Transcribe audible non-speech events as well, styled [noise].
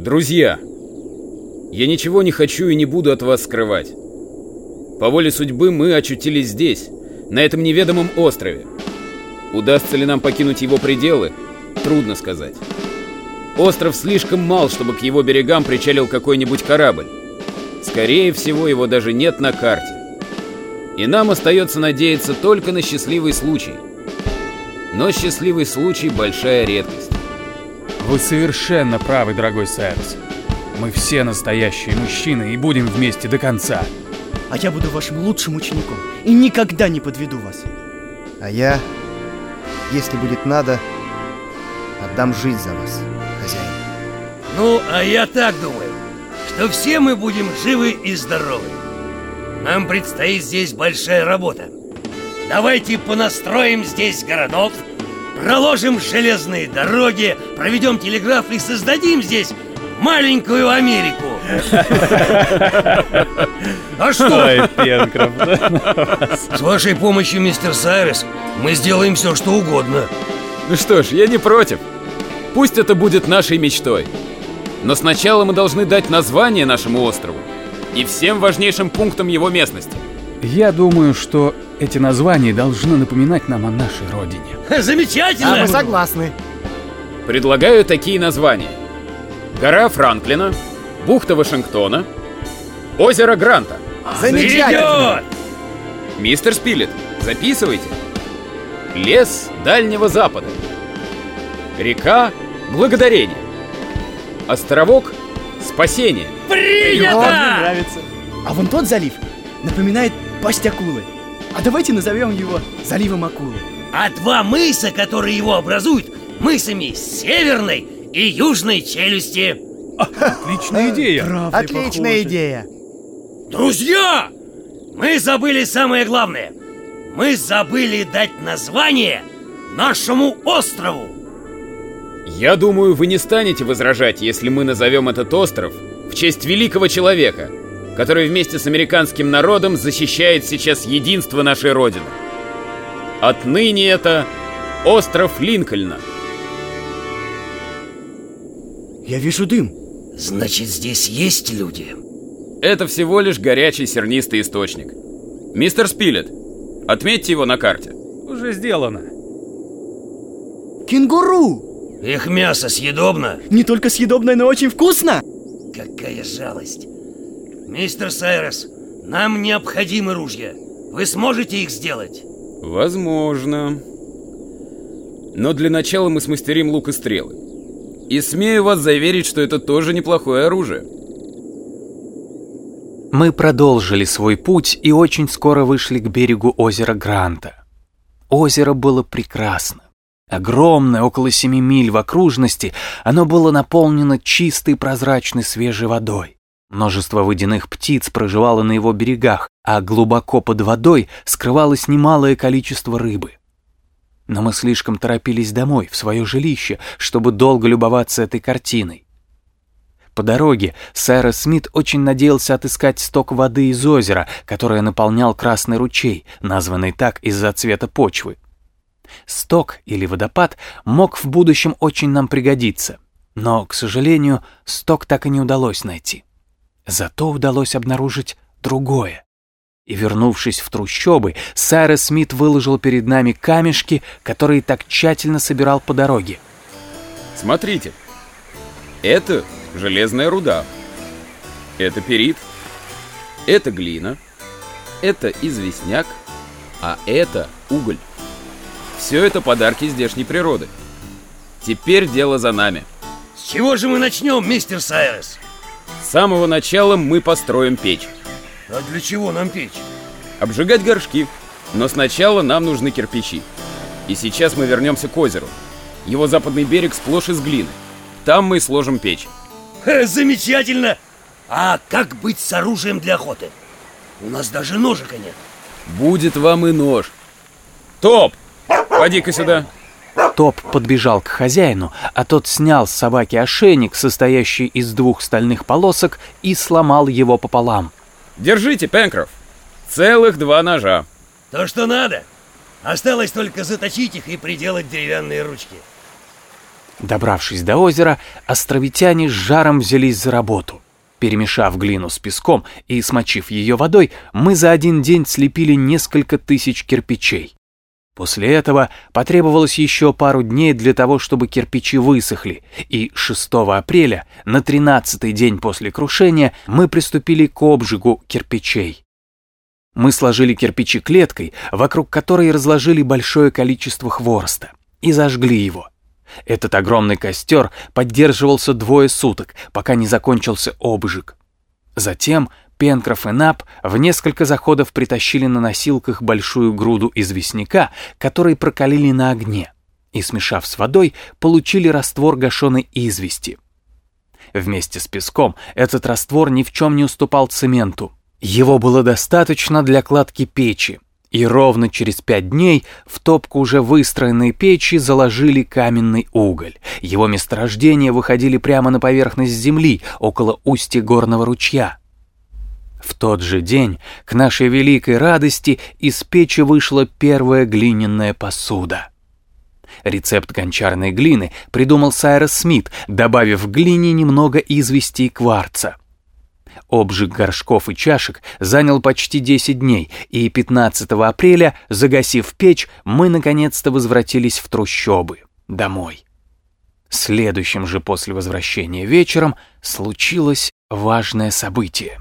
Друзья, я ничего не хочу и не буду от вас скрывать. По воле судьбы мы очутились здесь, на этом неведомом острове. Удастся ли нам покинуть его пределы, трудно сказать. Остров слишком мал, чтобы к его берегам причалил какой-нибудь корабль. Скорее всего, его даже нет на карте. И нам остается надеяться только на счастливый случай. Но счастливый случай – большая редкость. Вы совершенно правы, дорогой Сайрус. Мы все настоящие мужчины и будем вместе до конца. А я буду вашим лучшим учеником и никогда не подведу вас. А я, если будет надо, отдам жизнь за вас, хозяин. Ну, а я так думаю, что все мы будем живы и здоровы. Нам предстоит здесь большая работа. Давайте понастроим здесь городов, проложим железные дороги, проведем телеграф и создадим здесь маленькую Америку. А что? С вашей помощью, мистер Сайрес, мы сделаем все, что угодно. Ну что ж, я не против. Пусть это будет нашей мечтой. Но сначала мы должны дать название нашему острову и всем важнейшим пунктам его местности. Я думаю, что эти названия должны напоминать нам о нашей родине. Замечательно! А мы согласны. Предлагаю такие названия. Гора Франклина, бухта Вашингтона, озеро Гранта. Замечательно. Идет! Мистер Спилет, записывайте. Лес Дальнего Запада. Река Благодарение. Островок Спасение. Принято! А вон тот залив напоминает пасть акулы. А давайте назовем его заливом акулы. А два мыса, которые его образуют, мысами северной и южной челюсти. Отличная идея. Правда Отличная похоже. идея. Друзья! Мы забыли самое главное. Мы забыли дать название нашему острову. Я думаю, вы не станете возражать, если мы назовем этот остров в честь великого человека, который вместе с американским народом защищает сейчас единство нашей Родины. Отныне это остров Линкольна. Я вижу дым. Значит, здесь есть люди. Это всего лишь горячий сернистый источник. Мистер Спилет, отметьте его на карте. Уже сделано. Кенгуру! Их мясо съедобно. Не только съедобное, но очень вкусно! Какая жалость. Мистер Сайрес, нам необходимы ружья. Вы сможете их сделать? Возможно. Но для начала мы смастерим лук и стрелы. И смею вас заверить, что это тоже неплохое оружие. Мы продолжили свой путь и очень скоро вышли к берегу озера Гранта. Озеро было прекрасно. Огромное, около семи миль в окружности, оно было наполнено чистой прозрачной свежей водой. Множество водяных птиц проживало на его берегах, а глубоко под водой скрывалось немалое количество рыбы. Но мы слишком торопились домой, в свое жилище, чтобы долго любоваться этой картиной. По дороге Сайрос Смит очень надеялся отыскать сток воды из озера, которое наполнял Красный ручей, названный так из-за цвета почвы. Сток или водопад мог в будущем очень нам пригодиться, но, к сожалению, сток так и не удалось найти. Зато удалось обнаружить другое. И, вернувшись в трущобы, Сайрос Смит выложил перед нами камешки, которые так тщательно собирал по дороге. Смотрите. Это железная руда. Это перит. Это глина. Это известняк. А это уголь. Все это подарки здешней природы. Теперь дело за нами. С чего же мы начнем, мистер Сайрес? С самого начала мы построим печь. А для чего нам печь? Обжигать горшки. Но сначала нам нужны кирпичи. И сейчас мы вернемся к озеру. Его западный берег сплошь из глины. Там мы сложим печь. Ха, [laughs] замечательно! А как быть с оружием для охоты? У нас даже ножика нет. Будет вам и нож. Топ! Поди-ка сюда. Топ подбежал к хозяину, а тот снял с собаки ошейник, состоящий из двух стальных полосок, и сломал его пополам. Держите, Пенкроф. Целых два ножа. То, что надо. Осталось только заточить их и приделать деревянные ручки. Добравшись до озера, островитяне с жаром взялись за работу. Перемешав глину с песком и смочив ее водой, мы за один день слепили несколько тысяч кирпичей. После этого потребовалось еще пару дней для того, чтобы кирпичи высохли, и 6 апреля, на 13-й день после крушения, мы приступили к обжигу кирпичей. Мы сложили кирпичи клеткой, вокруг которой разложили большое количество хвороста, и зажгли его. Этот огромный костер поддерживался двое суток, пока не закончился обжиг. Затем Пенкроф и Нап в несколько заходов притащили на носилках большую груду известняка, который прокалили на огне, и, смешав с водой, получили раствор гашеной извести. Вместе с песком этот раствор ни в чем не уступал цементу. Его было достаточно для кладки печи, и ровно через пять дней в топку уже выстроенной печи заложили каменный уголь. Его месторождения выходили прямо на поверхность земли, около устья горного ручья. В тот же день, к нашей великой радости, из печи вышла первая глиняная посуда. Рецепт гончарной глины придумал Сайрос Смит, добавив в глине немного извести и кварца. Обжиг горшков и чашек занял почти 10 дней, и 15 апреля, загасив печь, мы наконец-то возвратились в трущобы, домой. Следующим же после возвращения вечером случилось важное событие.